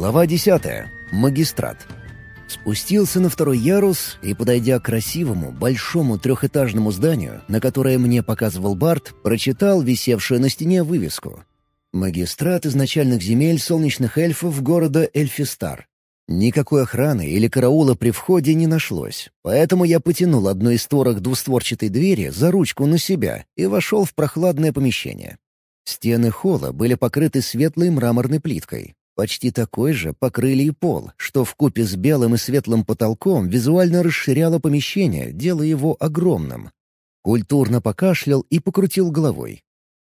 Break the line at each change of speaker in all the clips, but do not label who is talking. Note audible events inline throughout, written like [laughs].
Глава 10. Магистрат. Спустился на второй ярус и, подойдя к красивому, большому трехэтажному зданию, на которое мне показывал Барт, прочитал висевшую на стене вывеску. «Магистрат изначальных земель солнечных эльфов города Эльфистар». Никакой охраны или караула при входе не нашлось, поэтому я потянул одну из створок двустворчатой двери за ручку на себя и вошел в прохладное помещение. Стены холла были покрыты светлой мраморной плиткой. Почти такой же покрыли и пол, что в купе с белым и светлым потолком визуально расширяло помещение, делая его огромным. Культурно покашлял и покрутил головой.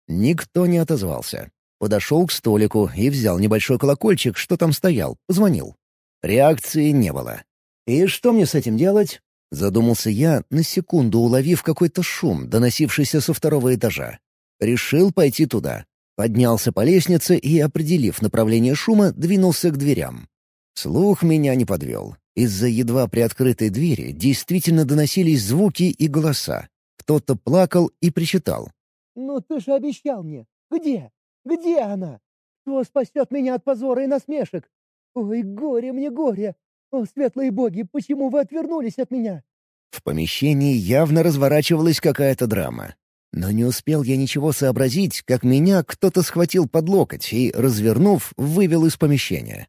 Никто не отозвался. Подошел к столику и взял небольшой колокольчик, что там стоял, позвонил. Реакции не было. «И что мне с этим делать?» Задумался я, на секунду уловив какой-то шум, доносившийся со второго этажа. Решил пойти туда. Поднялся по лестнице и, определив направление шума, двинулся к дверям. Слух меня не подвел. Из-за едва приоткрытой двери действительно доносились звуки и голоса. Кто-то плакал и причитал.
«Ну ты же обещал мне! Где? Где она? Кто спасет меня от позора и насмешек? Ой, горе мне горе! О, светлые боги, почему вы отвернулись от меня?»
В помещении явно разворачивалась какая-то драма. Но не успел я ничего сообразить, как меня кто-то схватил под локоть и, развернув, вывел из помещения.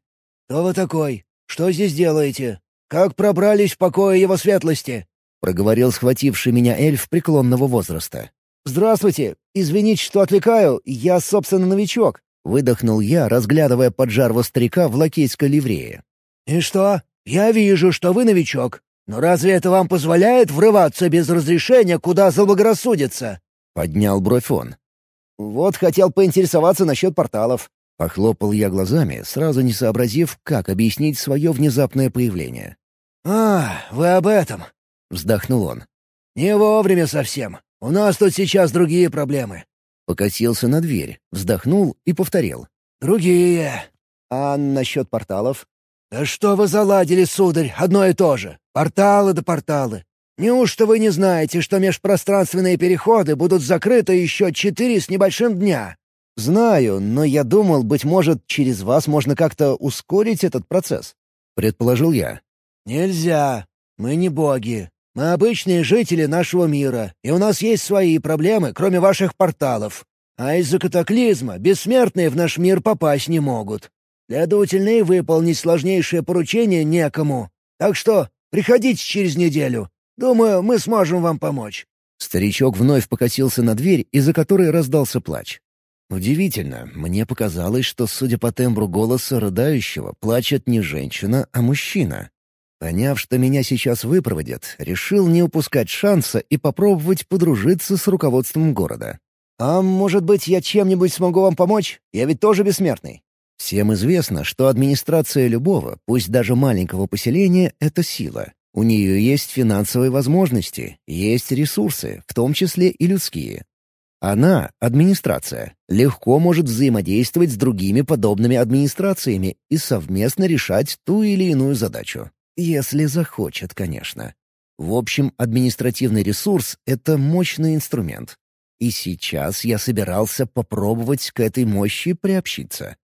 «Кто вы такой? Что здесь делаете? Как пробрались в покое его светлости?»
— проговорил схвативший меня эльф преклонного возраста. «Здравствуйте! Извините, что отвлекаю, я, собственно, новичок!» — выдохнул я, разглядывая поджарого старика в лакейской ливрее.
«И что? Я вижу, что вы новичок. Но разве это вам позволяет врываться без разрешения, куда заблагорассудится?»
— поднял бровь он. «Вот хотел поинтересоваться насчет порталов». Похлопал я глазами, сразу не сообразив, как объяснить свое внезапное появление.
«А, вы об этом?» — вздохнул он. «Не вовремя совсем. У нас тут сейчас другие проблемы».
Покосился на дверь, вздохнул и повторил.
«Другие».
«А насчет порталов?»
«Да что вы заладили, сударь, одно и то же. Порталы да порталы. Неужто вы не знаете, что межпространственные переходы будут закрыты еще четыре с небольшим дня?»
«Знаю, но я думал, быть может, через вас можно как-то ускорить этот процесс», — предположил я.
«Нельзя. Мы не боги. Мы обычные жители нашего мира, и у нас есть свои проблемы, кроме ваших порталов. А из-за катаклизма бессмертные в наш мир попасть не могут. Следовательно, и выполнить сложнейшее поручение некому. Так что приходите через неделю. Думаю, мы сможем вам помочь».
Старичок вновь покосился на дверь, из-за которой раздался плач. Удивительно, мне показалось, что, судя по тембру голоса рыдающего, плачет не женщина, а мужчина. Поняв, что меня сейчас выпроводят, решил не упускать шанса и попробовать подружиться с руководством города. «А может быть, я чем-нибудь смогу вам помочь? Я ведь тоже бессмертный». Всем известно, что администрация любого, пусть даже маленького поселения — это сила. У нее есть финансовые возможности, есть ресурсы, в том числе и людские. Она, администрация, легко может взаимодействовать с другими подобными администрациями и совместно решать ту или иную задачу. Если захочет, конечно. В общем, административный ресурс — это мощный инструмент. И сейчас я собирался попробовать к этой мощи приобщиться.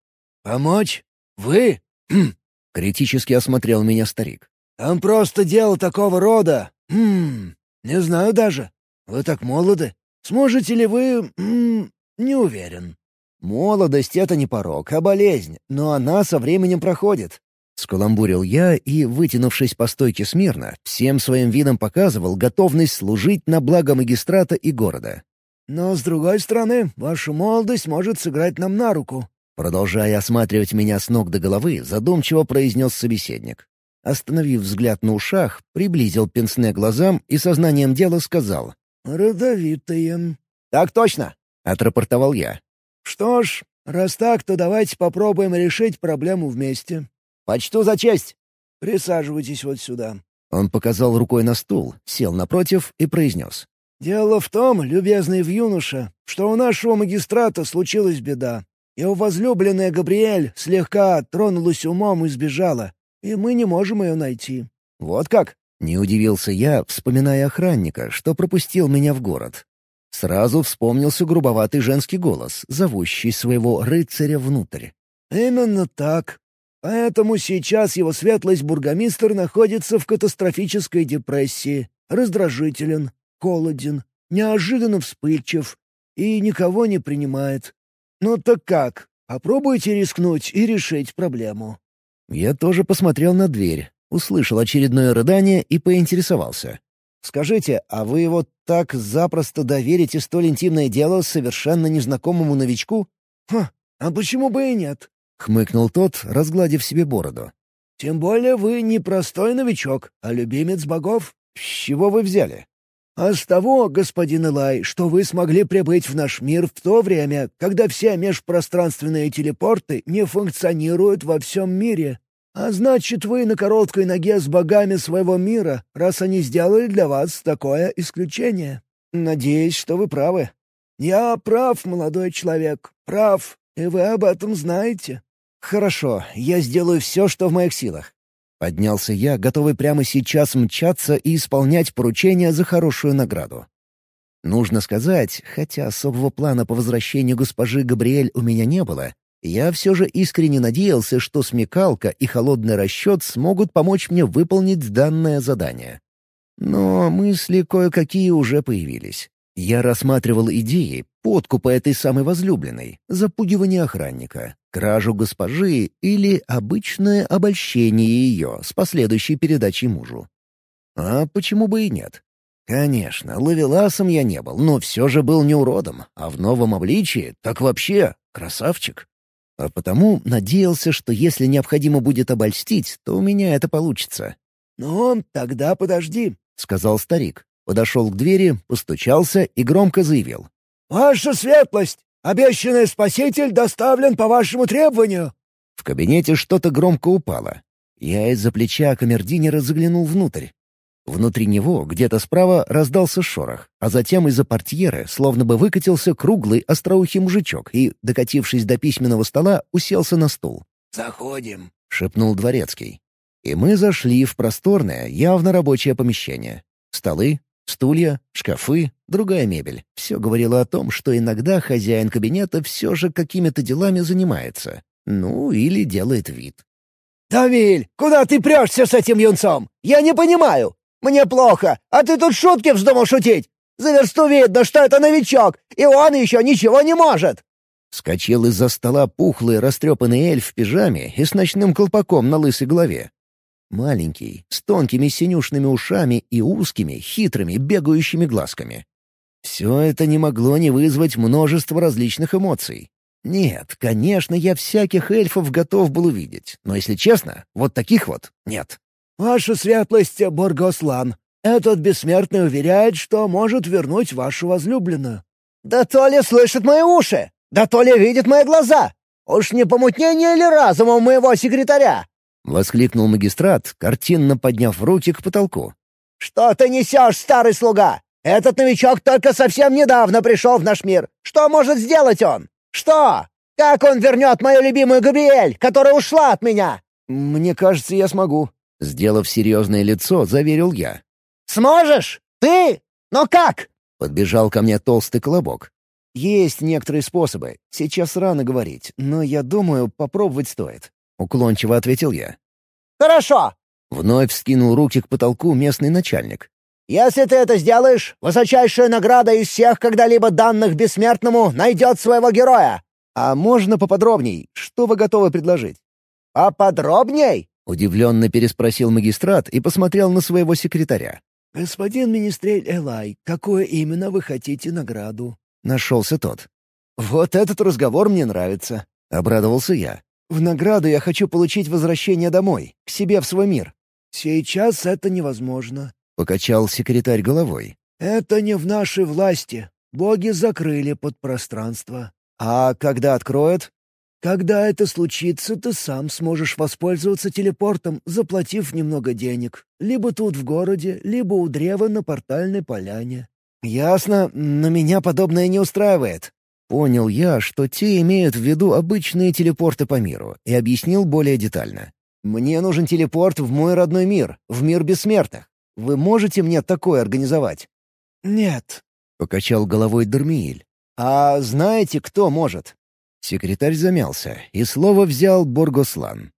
«Помочь? Вы?» [clears throat]
критически осмотрел меня старик.
«Там просто дело такого рода. Хм, не знаю даже. Вы так молоды. Сможете ли вы... Хм, не уверен».
«Молодость — это не порог, а болезнь, но она со временем проходит». Скаламбурил я и, вытянувшись по стойке смирно, всем своим видом показывал готовность служить на благо магистрата и города.
«Но, с другой стороны, ваша молодость может сыграть нам на руку.
Продолжая осматривать меня с ног до головы, задумчиво произнес собеседник. Остановив взгляд на ушах, приблизил пенсне глазам и сознанием дела сказал.
«Родовитые».
«Так точно!» — отрапортовал я.
«Что ж, раз так, то давайте попробуем решить проблему вместе».
«Почту за честь!»
«Присаживайтесь вот сюда».
Он показал рукой на стул, сел напротив и произнес.
«Дело в том, любезный в юноша, что у нашего магистрата случилась беда. Его возлюбленная Габриэль слегка тронулась умом и сбежала, и мы не можем ее найти».
«Вот как?» — не удивился я, вспоминая охранника, что пропустил меня в город. Сразу вспомнился грубоватый женский голос, зовущий своего рыцаря внутрь.
«Именно так. Поэтому сейчас его светлость бургомистр находится в катастрофической депрессии, раздражителен, холоден, неожиданно вспыльчив и никого не принимает. Ну так как? Попробуйте рискнуть и решить проблему».
Я тоже посмотрел на дверь, услышал очередное рыдание и поинтересовался. «Скажите, а вы вот так запросто доверите столь интимное дело совершенно незнакомому новичку?»
«Ха, а почему бы и нет?»
— хмыкнул тот, разгладив себе бороду.
«Тем более вы не простой новичок, а любимец богов.
С чего вы взяли?»
«А с того, господин Элай, что вы смогли прибыть в наш мир в то время, когда все межпространственные телепорты не функционируют во всем мире. А значит, вы на короткой ноге с богами своего мира, раз они сделали для вас такое исключение.
Надеюсь, что вы правы».
«Я прав, молодой человек, прав, и вы об этом знаете».
«Хорошо, я сделаю все, что в моих силах. Поднялся я, готовый прямо сейчас мчаться и исполнять поручения за хорошую награду. Нужно сказать, хотя особого плана по возвращению госпожи Габриэль у меня не было, я все же искренне надеялся, что смекалка и холодный расчет смогут помочь мне выполнить данное задание. Но мысли кое-какие уже появились. Я рассматривал идеи подкупа этой самой возлюбленной, запугивание охранника, кражу госпожи или обычное обольщение ее с последующей передачей мужу. А почему бы и нет? Конечно, ловеласом я не был, но все же был не уродом, а в новом обличии так вообще красавчик. А потому надеялся, что если необходимо будет обольстить, то у меня это получится.
«Ну, тогда подожди», —
сказал старик. Подошел к двери, постучался и громко заявил.
«Ваша светлость! Обещанный спаситель доставлен по вашему требованию!»
В кабинете что-то громко упало. Я из-за плеча камердинера заглянул внутрь. Внутри него, где-то справа, раздался шорох, а затем из-за портьеры словно бы выкатился круглый остроухий мужичок и, докатившись до письменного стола, уселся на стул.
«Заходим», —
шепнул дворецкий. И мы зашли в просторное, явно рабочее помещение. Столы, Стулья, шкафы, другая мебель. Все говорило о том, что иногда хозяин кабинета все же какими-то делами занимается. Ну, или делает вид.
«Давиль, куда ты прешься с этим юнцом? Я не понимаю. Мне плохо, а ты тут шутки вздумал шутить. За версту видно, что это новичок, и он еще ничего не может!»
Скочил из-за стола пухлый растрепанный эльф в пижаме и с ночным колпаком на лысой голове. Маленький, с тонкими синюшными ушами и узкими, хитрыми, бегающими глазками. Все это не могло не вызвать множество различных эмоций. Нет, конечно, я всяких эльфов готов был увидеть, но, если честно, вот таких вот нет.
«Ваша светлость, Боргослан, этот бессмертный уверяет, что может вернуть вашу возлюбленную».
«Да то ли слышит мои уши! Да то ли видит мои глаза! Уж не помутнение ли разума моего секретаря?
— воскликнул магистрат, картинно подняв руки к потолку.
«Что ты несешь, старый слуга? Этот новичок только совсем недавно пришел в наш мир. Что может сделать он? Что? Как он вернет мою любимую Габриэль, которая ушла от меня?»
«Мне кажется, я смогу», — сделав серьезное лицо, заверил я.
«Сможешь? Ты? Но как?»
— подбежал ко мне толстый колобок. «Есть некоторые способы. Сейчас рано говорить, но я думаю, попробовать стоит. — уклончиво ответил я.
«Хорошо!»
— вновь вскинул руки к потолку местный начальник.
«Если ты это сделаешь, высочайшая награда из всех когда-либо данных бессмертному найдет своего героя!»
«А можно поподробней? Что вы готовы предложить?»
«Поподробней?»
— удивленно переспросил магистрат и посмотрел на своего секретаря.
«Господин министрель Элай, какую именно вы хотите награду?»
— нашелся тот. «Вот этот разговор мне нравится», — обрадовался я. В награду я хочу получить возвращение домой, к себе в свой мир».
«Сейчас это невозможно», —
покачал секретарь головой.
«Это не в нашей власти. Боги закрыли подпространство».
«А когда откроют?»
«Когда это случится, ты сам сможешь воспользоваться телепортом, заплатив немного денег. Либо тут в городе, либо у древа на портальной поляне».
«Ясно, но меня подобное не устраивает. Понял я, что те имеют в виду обычные телепорты по миру, и объяснил более детально. «Мне нужен телепорт в мой родной мир, в мир бессмертных. Вы можете мне такое организовать?»
«Нет», —
покачал головой Дармииль. «А знаете, кто может?» Секретарь замялся, и слово взял Боргослан.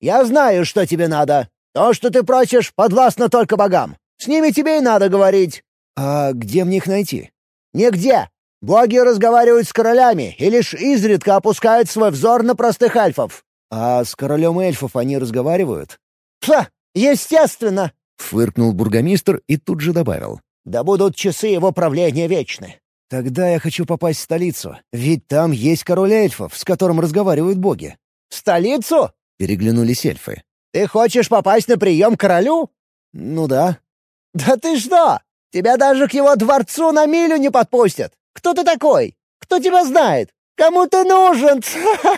Я знаю, что тебе надо. То, что ты просишь, подвластно только богам. С ними тебе и надо говорить».
«А где мне их найти?»
«Нигде. Боги разговаривают с королями и лишь изредка опускают свой взор на простых эльфов».
«А с королем эльфов они разговаривают?»
«Ха! Естественно!»
— фыркнул бургомистр и тут же добавил.
«Да будут часы его правления вечны».
«Тогда я хочу попасть в столицу, ведь там есть король эльфов, с которым разговаривают боги».
«В столицу?»
— переглянулись эльфы.
«Ты хочешь попасть на прием к королю?»
«Ну да».
«Да ты что? Тебя даже к его дворцу на милю не подпустят. Кто ты такой? Кто тебя знает? Кому ты нужен?»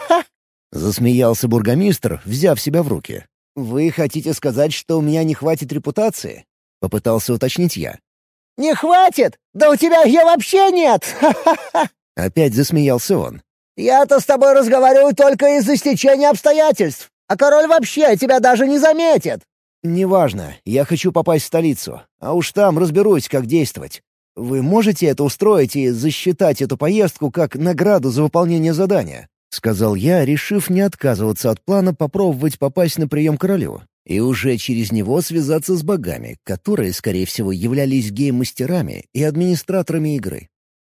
[laughs]
Засмеялся бургомистр, взяв себя в руки.
«Вы хотите сказать, что у меня не хватит репутации?» — попытался уточнить я.
«Не хватит? Да у тебя ее вообще нет!» [laughs]
Опять засмеялся он.
«Я-то с тобой разговариваю только из-за стечения обстоятельств, а король вообще тебя даже не заметит!»
«Неважно, я хочу попасть в столицу, а уж там разберусь, как действовать. Вы можете это устроить и засчитать эту поездку как награду за выполнение задания?» — сказал я, решив не отказываться от плана попробовать попасть на прием королю и уже через него связаться с богами, которые, скорее всего, являлись гейм-мастерами и администраторами игры.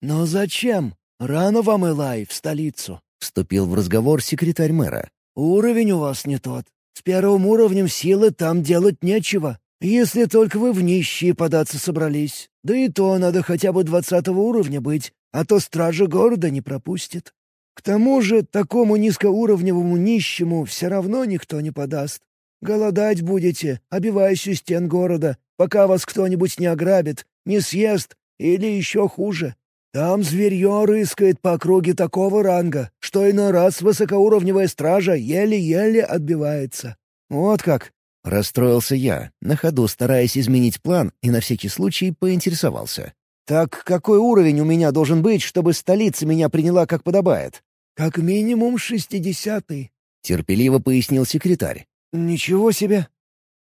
«Но зачем? Рано вам, Элай, в столицу», — вступил в разговор секретарь мэра. «Уровень у вас не тот. С первым уровнем силы там делать нечего, если только вы в нищие податься собрались. Да и то надо хотя бы двадцатого уровня быть, а то стража города не пропустит. К тому же такому низкоуровневому нищему все равно никто не подаст. Голодать будете, обиваясь у стен города, пока вас кто-нибудь не ограбит, не съест или еще хуже. Там зверье рыскает по округе такого ранга, что иной раз высокоуровневая стража еле-еле отбивается. Вот как.
Расстроился я, на ходу стараясь изменить план и на всякий случай поинтересовался.
«Так какой уровень у меня должен быть, чтобы столица меня приняла как подобает?» «Как минимум шестидесятый», — терпеливо пояснил секретарь. «Ничего себе!»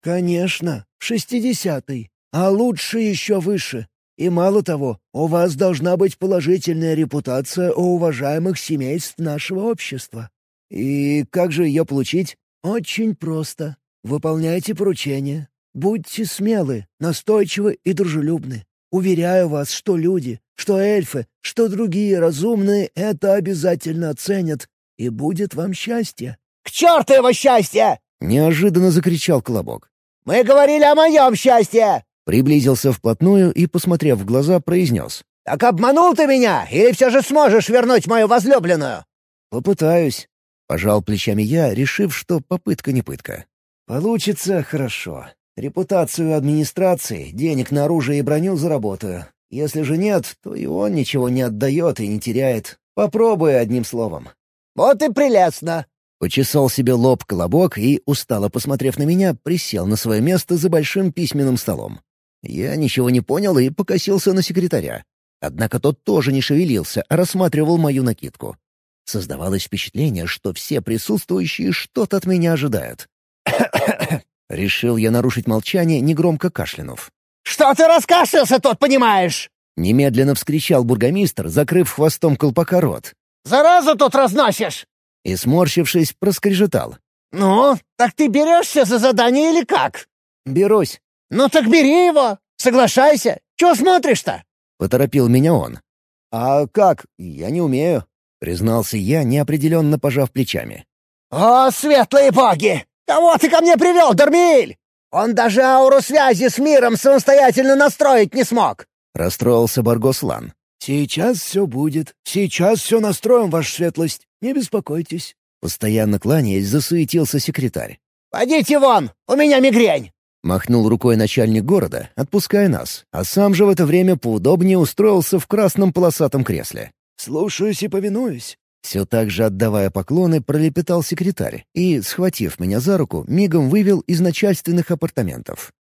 «Конечно, шестидесятый, а лучше еще выше. И мало того, у вас должна быть положительная репутация у уважаемых семейств нашего общества. И как же ее получить? Очень просто. Выполняйте поручения. Будьте смелы, настойчивы и дружелюбны. Уверяю вас, что люди, что эльфы, что другие разумные это обязательно оценят, и будет вам счастье».
«К черту его счастье!»
— неожиданно закричал Колобок.
«Мы говорили о моем счастье!»
Приблизился вплотную и, посмотрев в глаза, произнес.
«Так обманул ты меня, или все же сможешь вернуть мою возлюбленную?»
«Попытаюсь», —
пожал плечами я, решив, что попытка не пытка.
«Получится хорошо. Репутацию администрации, денег на оружие и броню заработаю. Если же нет, то и он ничего не отдает и не теряет. Попробуй одним словом».
«Вот и прелестно!»
Почесал себе лоб колобок и, устало посмотрев на меня, присел на свое место за большим письменным столом. Я ничего не понял и покосился на секретаря. Однако тот тоже не шевелился, а рассматривал мою накидку. Создавалось впечатление, что все присутствующие что-то от меня ожидают. [coughs] Решил я нарушить молчание, негромко кашлянув.
«Что ты раскашлялся тут, понимаешь?»
Немедленно вскричал бургомистр, закрыв хвостом колпака рот.
«Заразу тут разносишь!»
И, сморщившись, проскрежетал.
«Ну, так ты берешься за задание или как?»
«Берусь».
«Ну так бери его! Соглашайся! Чего смотришь-то?»
— поторопил меня он.
«А как? Я не умею», — признался я, неопределенно пожав плечами.
«О, светлые боги! Кого ты ко мне привел, Дармииль? Он даже ауру связи с миром самостоятельно настроить не смог!»
— расстроился Баргослан.
«Сейчас все будет. Сейчас все настроим, ваша светлость. Не беспокойтесь».
Постоянно кланяясь, засуетился секретарь.
«Пойдите вон! У меня мигрень!»
Махнул рукой начальник города, отпуская нас, а сам же в это время поудобнее устроился в красном полосатом кресле.
«Слушаюсь и повинуюсь».
Все так же отдавая поклоны, пролепетал секретарь и, схватив меня за руку, мигом вывел из начальственных апартаментов.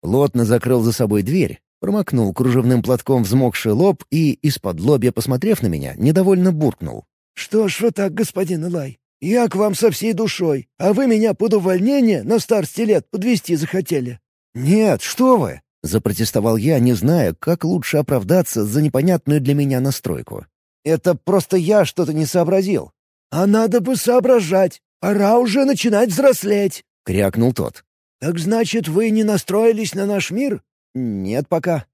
Плотно закрыл за собой дверь, промокнул кружевным платком взмокший лоб и, из-под лобья посмотрев на меня, недовольно буркнул.
«Что ж вы так, господин Илай? Я к вам со всей душой, а вы меня под увольнение на старости лет подвести захотели».
«Нет, что вы!» — запротестовал я, не зная, как лучше оправдаться за непонятную для меня настройку.
«Это просто я что-то не сообразил». «А надо бы соображать.
пора уже начинать взрослеть», —
крякнул тот.
«Так значит, вы не настроились на наш мир?»
«Нет пока».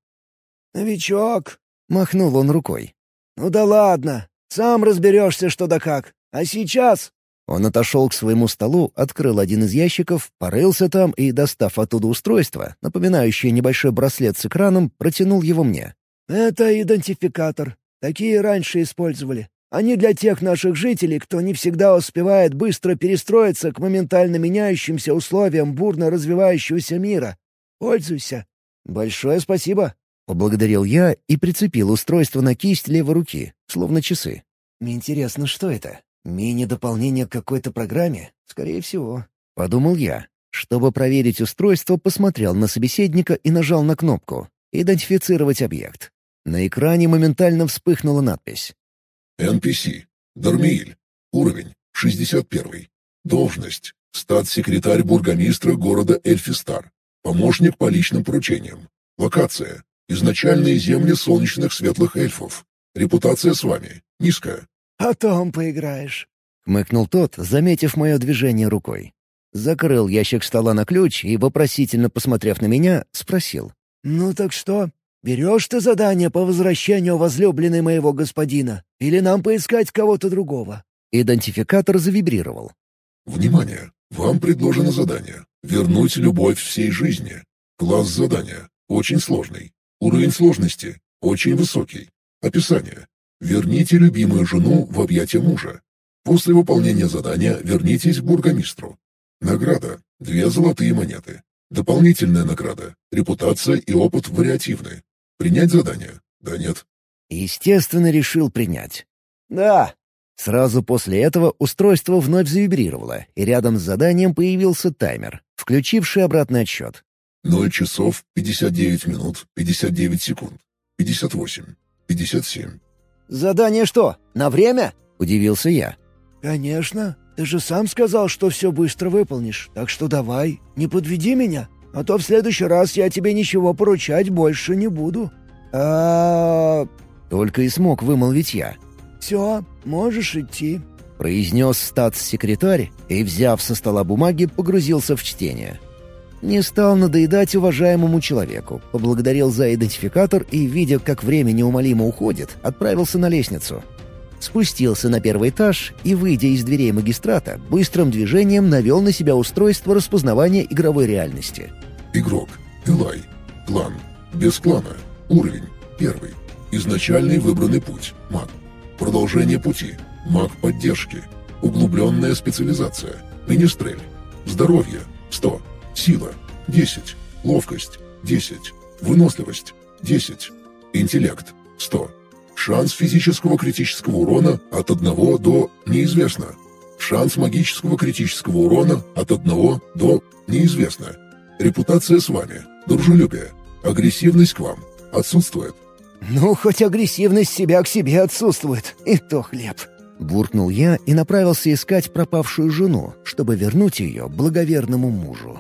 «Новичок», —
махнул он рукой.
«Ну да ладно, сам разберешься что да как. А сейчас...»
Он отошел к своему столу, открыл один из ящиков, порылся там и, достав оттуда устройство, напоминающее небольшой браслет с экраном, протянул его мне.
«Это идентификатор. Такие раньше использовали. Они для тех наших жителей, кто не всегда успевает быстро перестроиться к моментально меняющимся условиям бурно развивающегося мира. Пользуйся».
«Большое спасибо», — поблагодарил я и прицепил устройство на кисть левой руки, словно часы. «Интересно, что это? Мини-дополнение к какой-то программе? Скорее всего». Подумал я. Чтобы проверить устройство, посмотрел на собеседника и нажал на кнопку «Идентифицировать объект». На экране моментально вспыхнула надпись.
NPC. Дармииль. Уровень. 61. Должность. Стат-секретарь бургомистра города Эльфистар. Помощник по личным поручениям. Локация. Изначальные земли солнечных светлых эльфов. Репутация с вами. Низкая.
«Потом поиграешь», —
хмыкнул тот, заметив мое движение рукой. Закрыл ящик стола на ключ и, вопросительно посмотрев на меня, спросил.
«Ну так что, берешь ты задание по возвращению возлюбленной моего господина? Или нам поискать кого-то другого?»
Идентификатор завибрировал.
«Внимание! Вам предложено задание. Вернуть любовь всей жизни. Класс задания. Очень сложный. Уровень сложности. Очень высокий. Описание. Верните любимую жену в объятия мужа. После выполнения задания вернитесь к бургомистру. Награда – две золотые монеты. Дополнительная награда – репутация и опыт вариативны. Принять задание? Да нет.
Естественно, решил принять.
Да.
Сразу после этого устройство вновь завибрировало, и рядом с заданием появился таймер, включивший обратный отсчет.
0 часов 59 минут 59 секунд. 58. 57.
«Задание что, на время?»
— удивился я.
«Конечно. Ты же сам сказал, что все быстро выполнишь. Так что давай, не подведи меня, а то в следующий раз я тебе ничего поручать больше не буду».
А... Только и смог вымолвить я.
«Все, можешь идти», —
произнес статс-секретарь и, взяв со стола бумаги, погрузился в чтение. Не стал надоедать уважаемому человеку, поблагодарил за идентификатор и, видя, как время неумолимо уходит, отправился на лестницу. Спустился на первый этаж и, выйдя из дверей магистрата, быстрым движением навел на себя устройство распознавания игровой реальности.
Игрок. Элай. Клан. Без клана. Уровень. Первый. Изначальный выбранный путь. Маг. Продолжение пути. Маг поддержки. Углубленная специализация. Министрель. Здоровье. 100. Сила – 10. Ловкость – 10. Выносливость – 10. Интеллект – 100. Шанс физического критического урона от 1 до неизвестно. Шанс магического критического урона от 1 до неизвестно. Репутация с вами. Дружелюбие. Агрессивность к вам. Отсутствует.
«Ну, хоть агрессивность себя к себе отсутствует. И то хлеб».
Буркнул я и направился искать пропавшую жену, чтобы вернуть ее благоверному мужу.